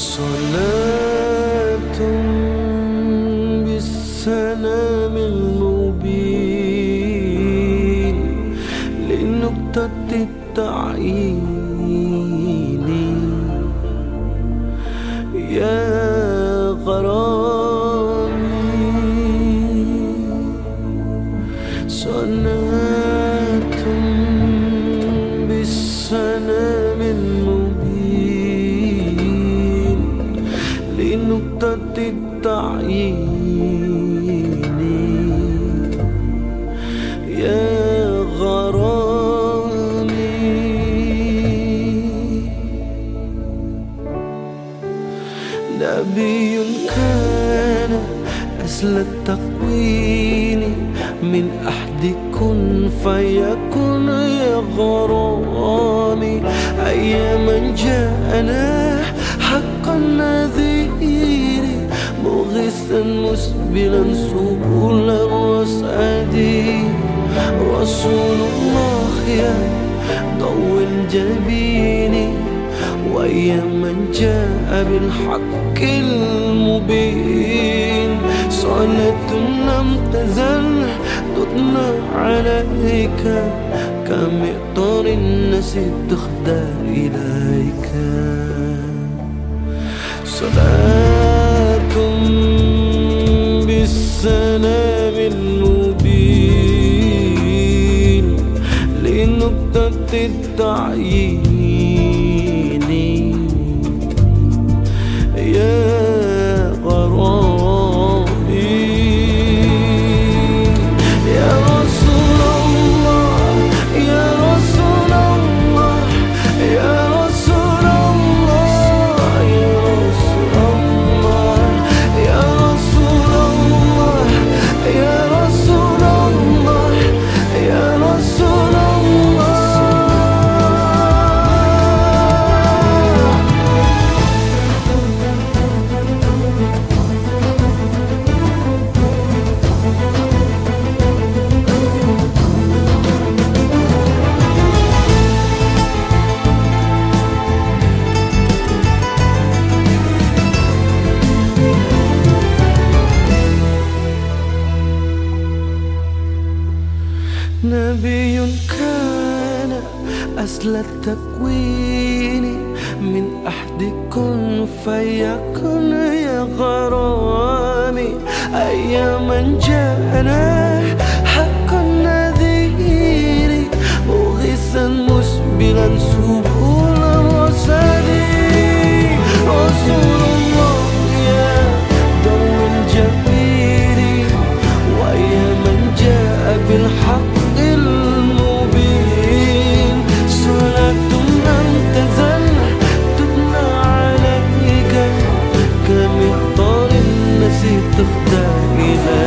صلاة بالسلام المبين لنقطة التعيين. يا يا غرامي. نبي كان أسل التقوين من أحد كن فيكن يا غرامي. أياما جاءنا حق النذير مسبلا سبل الرساد رسول الله يا ضوء الجبين وأياما جاء بالحق المبين. صلاة لم تزل تطلع عليك كمئطر الناس تخدى إليك. صلاة بالسلام المبين لنقطة التعيين. نبي كان أصل التكوين من أحد كن فيكن يا غرامي أياما جاء the